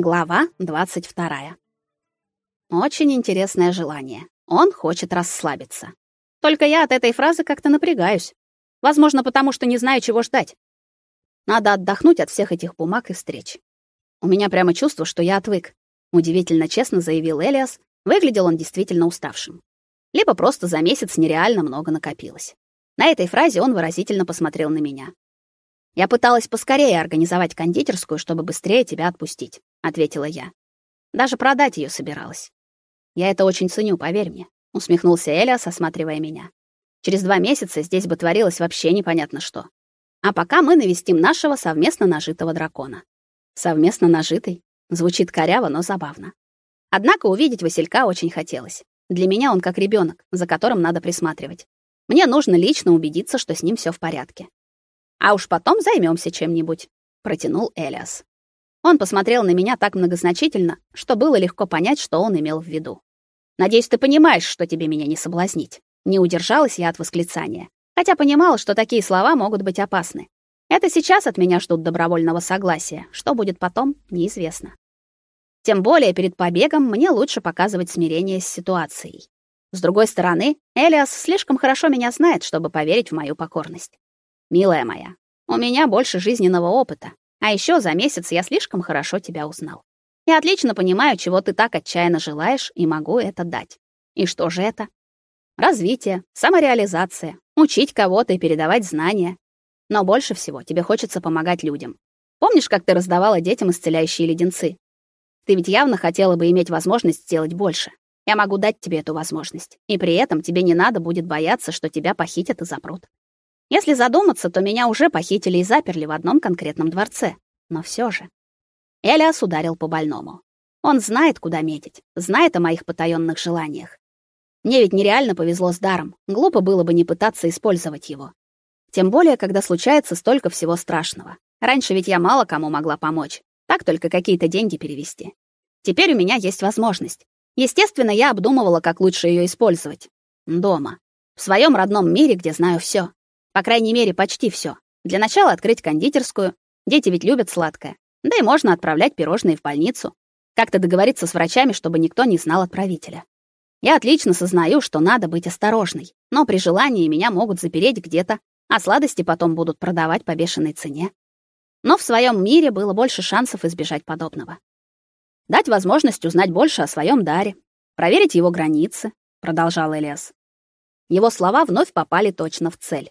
Глава 22. Очень интересное желание. Он хочет расслабиться. Только я от этой фразы как-то напрягаюсь. Возможно, потому что не знаю, чего ждать. Надо отдохнуть от всех этих бумаг и встреч. У меня прямо чувство, что я отвык. Удивительно честно заявил Элиас. Выглядел он действительно уставшим. Либо просто за месяц нереально много накопилось. На этой фразе он выразительно посмотрел на меня. Я пыталась поскорее организовать кондитерскую, чтобы быстрее тебя отпустить, ответила я. Даже продать ее собиралась. Я это очень ценю, поверь мне, усмехнулся Элиас, осматривая меня. Через два месяца здесь бы творилось вообще непонятно что. А пока мы навестим нашего совместно нажитого дракона. Совместно нажитый звучит коряво, но забавно. Однако увидеть Василька очень хотелось. Для меня он как ребенок, за которым надо присматривать. Мне нужно лично убедиться, что с ним все в порядке. А уж потом займемся чем-нибудь, протянул Элиас. Он посмотрел на меня так многозначительно, что было легко понять, что он имел в виду. Надеюсь, ты понимаешь, что тебе меня не соблазнить. Не удержалась я от восклицания, хотя понимала, что такие слова могут быть опасны. Это сейчас от меня ждут добровольного согласия, что будет потом, неизвестно. Тем более перед побегом мне лучше показывать смирение с ситуацией. С другой стороны, Элиас слишком хорошо меня знает, чтобы поверить в мою покорность. Милая моя, у меня больше жизненного опыта, а еще за месяц я слишком хорошо тебя узнал. Я отлично понимаю, чего ты так отчаянно желаешь, и могу это дать. И что же это? Развитие, самореализация, учить кого-то и передавать знания. Но больше всего тебе хочется помогать людям. Помнишь, как ты раздавала детям исцеляющие леденцы? Ты ведь явно хотела бы иметь возможность сделать больше. Я могу дать тебе эту возможность. И при этом тебе не надо будет бояться, что тебя похитят и запрут. Если задуматься, то меня уже похитили и заперли в одном конкретном дворце. Но все же. Элиас ударил по больному. Он знает, куда метить, знает о моих потаённых желаниях. Мне ведь нереально повезло с даром. Глупо было бы не пытаться использовать его. Тем более, когда случается столько всего страшного. Раньше ведь я мало кому могла помочь. Так только какие-то деньги перевести. Теперь у меня есть возможность. Естественно, я обдумывала, как лучше ее использовать. Дома. В своем родном мире, где знаю все. По крайней мере, почти все. Для начала открыть кондитерскую. Дети ведь любят сладкое. Да и можно отправлять пирожные в больницу. Как-то договориться с врачами, чтобы никто не знал отправителя. Я отлично сознаю, что надо быть осторожной, но при желании меня могут запереть где-то, а сладости потом будут продавать по бешеной цене. Но в своем мире было больше шансов избежать подобного. Дать возможность узнать больше о своем даре, проверить его границы, продолжал Элиас. Его слова вновь попали точно в цель.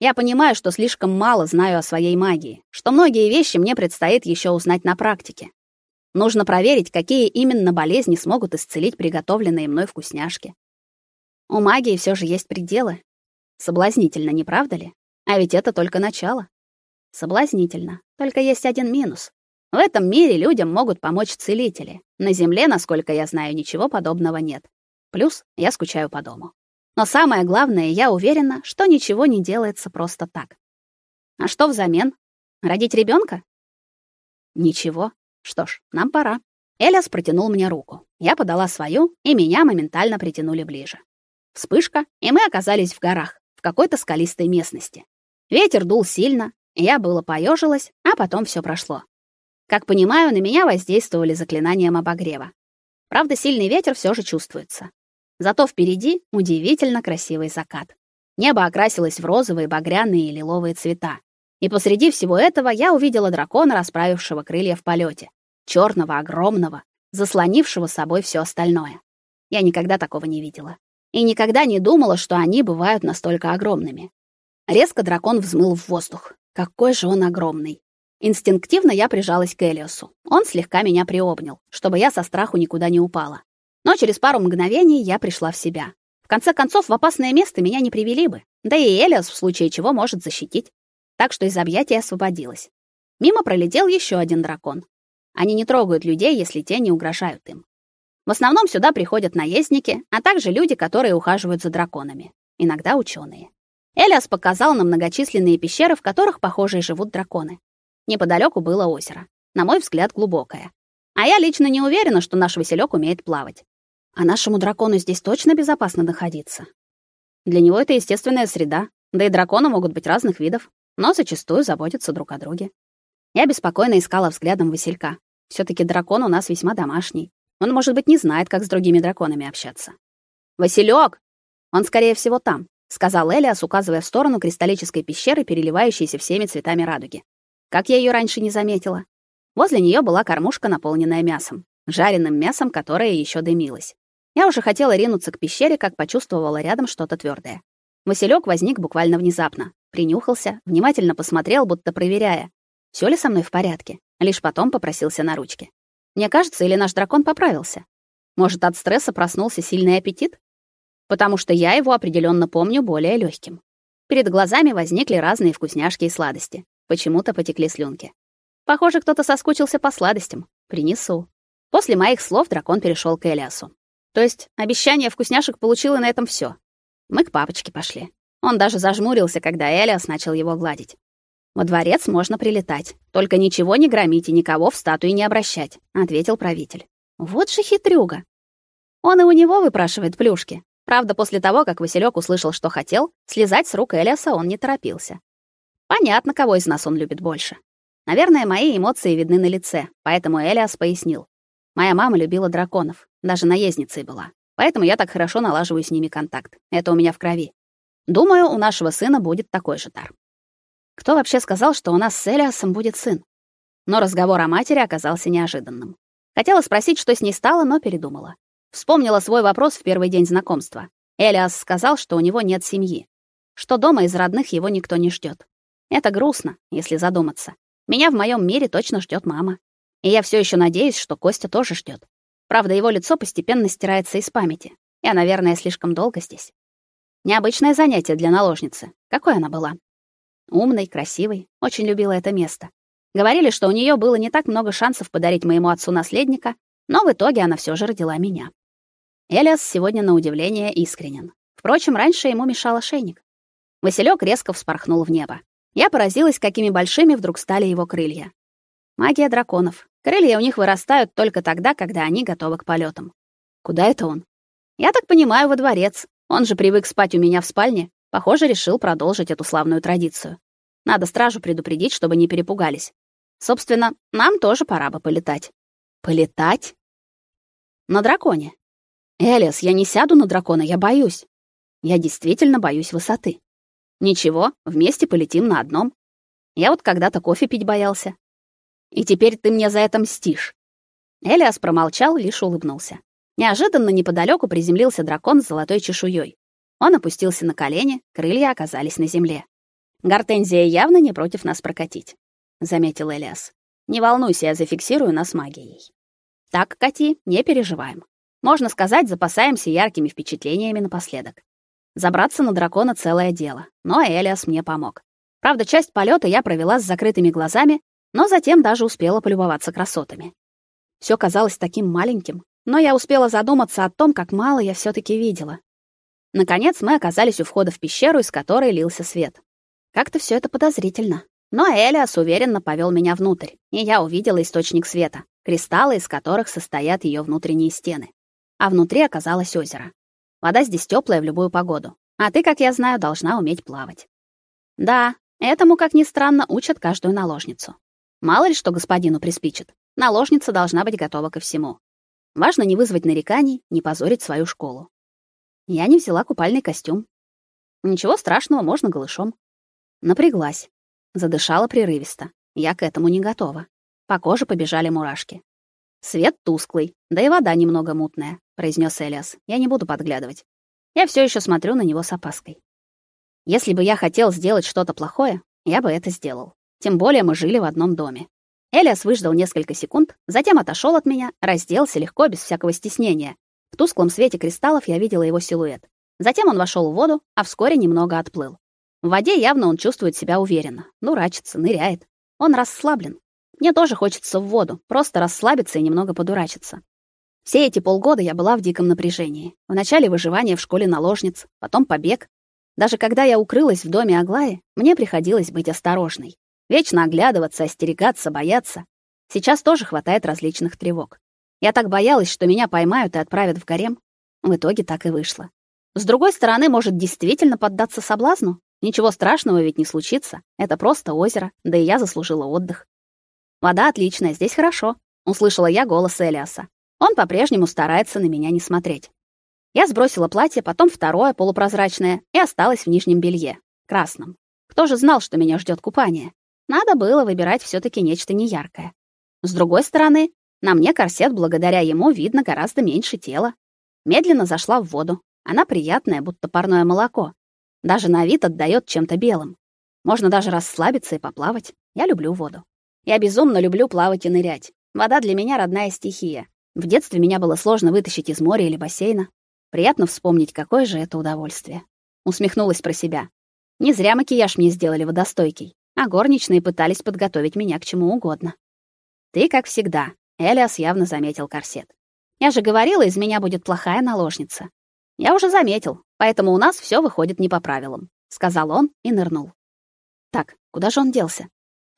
Я понимаю, что слишком мало знаю о своей магии, что многие вещи мне предстоит еще узнать на практике. Нужно проверить, какие именно болезни смогут исцелить приготовленные мной вкусняшки. У магии все же есть пределы. Соблазнительно, не правда ли? А ведь это только начало. Соблазнительно. Только есть один минус. В этом мире людям могут помочь целители. На земле, насколько я знаю, ничего подобного нет. Плюс я скучаю по дому. Но самое главное, я уверена, что ничего не делается просто так. А что взамен? Родить ребенка? Ничего. Что ж, нам пора. Элиас протянул мне руку. Я подала свою, и меня моментально притянули ближе. Вспышка, и мы оказались в горах, в какой-то скалистой местности. Ветер дул сильно, я было поежилась, а потом все прошло. Как понимаю, на меня воздействовали заклинанием обогрева. Правда, сильный ветер все же чувствуется. Зато впереди удивительно красивый закат. Небо окрасилось в розовые, багряные и лиловые цвета. И посреди всего этого я увидела дракона, расправившего крылья в полете, черного, огромного, заслонившего собой все остальное. Я никогда такого не видела. И никогда не думала, что они бывают настолько огромными. Резко дракон взмыл в воздух. Какой же он огромный. Инстинктивно я прижалась к Элиосу. Он слегка меня приобнял, чтобы я со страху никуда не упала. Но через пару мгновений я пришла в себя. В конце концов, в опасное место меня не привели бы. Да и Элиас в случае чего может защитить. Так что из объятий освободилась. Мимо пролетел еще один дракон. Они не трогают людей, если те не угрожают им. В основном сюда приходят наездники, а также люди, которые ухаживают за драконами, иногда ученые. Элиас показал нам многочисленные пещеры, в которых, похоже, живут драконы. Неподалеку было озеро, на мой взгляд, глубокое. А я лично не уверена, что наш Василек умеет плавать. А нашему дракону здесь точно безопасно находиться. Для него это естественная среда, да и драконы могут быть разных видов, но зачастую заботятся друг о друге. Я беспокойно искала взглядом Василька. все таки дракон у нас весьма домашний. Он, может быть, не знает, как с другими драконами общаться. Василек, Он скорее всего там, сказал Элиас, указывая в сторону кристаллической пещеры, переливающейся всеми цветами радуги. Как я ее раньше не заметила. Возле нее была кормушка, наполненная мясом, жареным мясом, которое еще дымилось. Я уже хотела ринуться к пещере, как почувствовала рядом что-то твердое. Василек возник буквально внезапно, принюхался, внимательно посмотрел, будто проверяя, все ли со мной в порядке. Лишь потом попросился на ручки. Мне кажется, или наш дракон поправился. Может, от стресса проснулся сильный аппетит? Потому что я его определенно помню более легким. Перед глазами возникли разные вкусняшки и сладости. Почему-то потекли слюнки. Похоже, кто-то соскучился по сладостям. Принесу. После моих слов дракон перешел к Элиасу. То есть обещание вкусняшек получил и на этом все. Мы к папочке пошли. Он даже зажмурился, когда Элиас начал его гладить. Во дворец можно прилетать, только ничего не громить и никого в статуи не обращать, ответил правитель. Вот же хитрюга. Он и у него выпрашивает плюшки. Правда, после того, как Василек услышал, что хотел, слезать с рук Элиаса он не торопился. Понятно, кого из нас он любит больше. Наверное, мои эмоции видны на лице, поэтому Элиас пояснил. Моя мама любила драконов, даже наездницей была. Поэтому я так хорошо налаживаю с ними контакт. Это у меня в крови. Думаю, у нашего сына будет такой же дар. Кто вообще сказал, что у нас с Элиасом будет сын? Но разговор о матери оказался неожиданным. Хотела спросить, что с ней стало, но передумала. Вспомнила свой вопрос в первый день знакомства. Элиас сказал, что у него нет семьи, что дома из родных его никто не ждет. Это грустно, если задуматься. Меня в моем мире точно ждет мама. И я все еще надеюсь, что Костя тоже ждет. Правда, его лицо постепенно стирается из памяти. Я, наверное, слишком долго здесь. Необычное занятие для наложницы. Какой она была? Умной, красивой, очень любила это место. Говорили, что у нее было не так много шансов подарить моему отцу наследника, но в итоге она все же родила меня. Элиас сегодня на удивление искренен. Впрочем, раньше ему мешал ошейник. Василек резко вспорхнул в небо. Я поразилась, какими большими вдруг стали его крылья. Магия драконов. Крылья у них вырастают только тогда, когда они готовы к полетам. Куда это он? Я так понимаю, во дворец. Он же привык спать у меня в спальне. Похоже, решил продолжить эту славную традицию. Надо стражу предупредить, чтобы не перепугались. Собственно, нам тоже пора бы полетать. Полетать? На драконе. Элис, я не сяду на дракона, я боюсь. Я действительно боюсь высоты. Ничего, вместе полетим на одном. Я вот когда-то кофе пить боялся. И теперь ты мне за это мстишь. Элиас промолчал, лишь улыбнулся. Неожиданно неподалеку приземлился дракон с золотой чешуей. Он опустился на колени, крылья оказались на земле. Гортензия явно не против нас прокатить, заметил Элиас. Не волнуйся, я зафиксирую нас магией. Так, Кати, не переживаем. Можно сказать, запасаемся яркими впечатлениями напоследок. Забраться на дракона целое дело, но Элиас мне помог. Правда, часть полета я провела с закрытыми глазами, но затем даже успела полюбоваться красотами. Все казалось таким маленьким, но я успела задуматься о том, как мало я все таки видела. Наконец мы оказались у входа в пещеру, из которой лился свет. Как-то все это подозрительно. Но Элиас уверенно повел меня внутрь, и я увидела источник света, кристаллы, из которых состоят ее внутренние стены. А внутри оказалось озеро. Вода здесь теплая в любую погоду. А ты, как я знаю, должна уметь плавать. Да, этому, как ни странно, учат каждую наложницу. Мало ли что господину приспичит. Наложница должна быть готова ко всему. Важно не вызвать нареканий, не позорить свою школу. Я не взяла купальный костюм. Ничего страшного, можно голышом. Напряглась. Задышала прерывисто. Я к этому не готова. По коже побежали мурашки. Свет тусклый, да и вода немного мутная, произнес Элиас. Я не буду подглядывать. Я все еще смотрю на него с опаской. Если бы я хотел сделать что-то плохое, я бы это сделал. Тем более мы жили в одном доме. Элиас выждал несколько секунд, затем отошел от меня, разделся легко, без всякого стеснения, в тусклом свете кристаллов я видела его силуэт. Затем он вошел в воду, а вскоре немного отплыл. В воде явно он чувствует себя уверенно. Дурачится, ныряет. Он расслаблен. Мне тоже хочется в воду, просто расслабиться и немного подурачиться. Все эти полгода я была в диком напряжении. Вначале выживание в школе наложниц, потом побег. Даже когда я укрылась в доме Аглаи, мне приходилось быть осторожной. Вечно оглядываться, остерегаться, бояться. Сейчас тоже хватает различных тревог. Я так боялась, что меня поймают и отправят в гарем. В итоге так и вышло. С другой стороны, может действительно поддаться соблазну? Ничего страшного ведь не случится. Это просто озеро, да и я заслужила отдых. Вода отличная, здесь хорошо. услышала я голос Элиаса. Он по-прежнему старается на меня не смотреть. Я сбросила платье, потом второе, полупрозрачное, и осталась в нижнем белье, красном. Кто же знал, что меня ждет купание? Надо было выбирать все таки нечто неяркое. С другой стороны, на мне корсет, благодаря ему видно гораздо меньше тела. Медленно зашла в воду. Она приятная, будто парное молоко. Даже на вид отдает чем-то белым. Можно даже расслабиться и поплавать. Я люблю воду. Я безумно люблю плавать и нырять. Вода для меня родная стихия. В детстве меня было сложно вытащить из моря или бассейна. Приятно вспомнить, какое же это удовольствие. Усмехнулась про себя. Не зря макияж мне сделали водостойкий, а горничные пытались подготовить меня к чему угодно. Ты, как всегда, Элиас явно заметил корсет. Я же говорила, из меня будет плохая наложница. Я уже заметил, поэтому у нас все выходит не по правилам, сказал он и нырнул. Так, куда же он делся?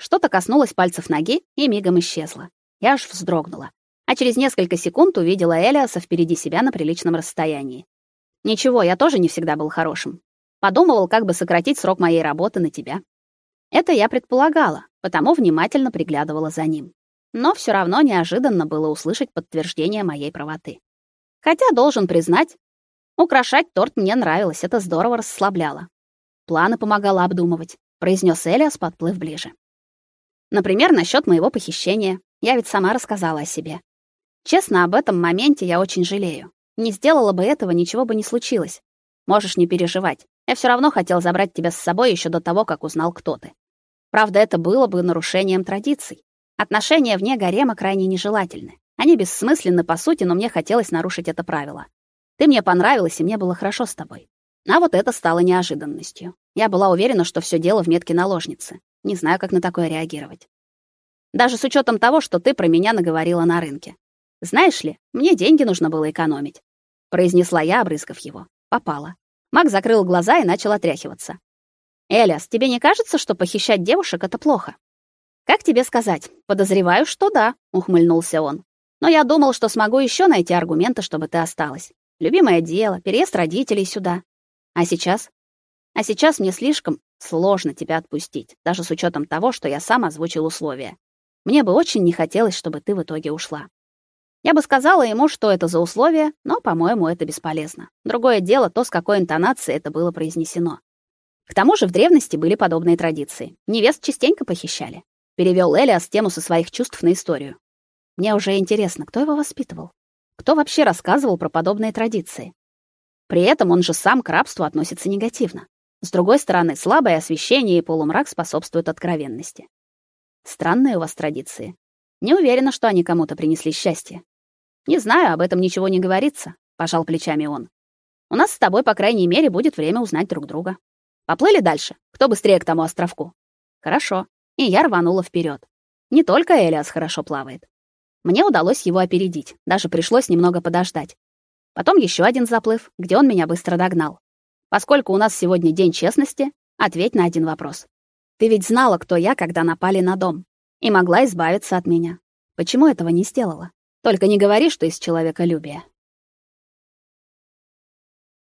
Что-то коснулось пальцев ноги и мигом исчезло. Я аж вздрогнула, а через несколько секунд увидела Элиаса впереди себя на приличном расстоянии. Ничего, я тоже не всегда был хорошим. Подумывал, как бы сократить срок моей работы на тебя. Это я предполагала, потому внимательно приглядывала за ним но все равно неожиданно было услышать подтверждение моей правоты. Хотя должен признать, украшать торт мне нравилось, это здорово расслабляло. Планы помогало обдумывать, произнес Элиас, подплыв ближе. Например, насчет моего похищения. Я ведь сама рассказала о себе. Честно, об этом моменте я очень жалею. Не сделала бы этого, ничего бы не случилось. Можешь не переживать. Я все равно хотел забрать тебя с собой еще до того, как узнал, кто ты. Правда, это было бы нарушением традиций. Отношения вне гарема крайне нежелательны. Они бессмысленны по сути, но мне хотелось нарушить это правило. Ты мне понравилась, и мне было хорошо с тобой. А вот это стало неожиданностью. Я была уверена, что все дело в метке наложницы. Не знаю, как на такое реагировать. Даже с учетом того, что ты про меня наговорила на рынке. Знаешь ли, мне деньги нужно было экономить, произнесла я, обрызгав его. Попала. Мак закрыл глаза и начал отряхиваться. Элиас, тебе не кажется, что похищать девушек это плохо? Как тебе сказать? Подозреваю, что да, ухмыльнулся он. Но я думал, что смогу еще найти аргументы, чтобы ты осталась. Любимое дело, переезд родителей сюда. А сейчас? А сейчас мне слишком сложно тебя отпустить, даже с учетом того, что я сам озвучил условия. Мне бы очень не хотелось, чтобы ты в итоге ушла. Я бы сказала ему, что это за условия, но, по-моему, это бесполезно. Другое дело то, с какой интонацией это было произнесено. К тому же в древности были подобные традиции. Невест частенько похищали перевел Элиас тему со своих чувств на историю. Мне уже интересно, кто его воспитывал? Кто вообще рассказывал про подобные традиции? При этом он же сам к рабству относится негативно. С другой стороны, слабое освещение и полумрак способствуют откровенности. Странные у вас традиции. Не уверена, что они кому-то принесли счастье. Не знаю, об этом ничего не говорится, пожал плечами он. У нас с тобой, по крайней мере, будет время узнать друг друга. Поплыли дальше. Кто быстрее к тому островку? Хорошо и я рванула вперед. Не только Элиас хорошо плавает. Мне удалось его опередить, даже пришлось немного подождать. Потом еще один заплыв, где он меня быстро догнал. Поскольку у нас сегодня день честности, ответь на один вопрос. Ты ведь знала, кто я, когда напали на дом, и могла избавиться от меня. Почему этого не сделала? Только не говори, что из человеколюбия.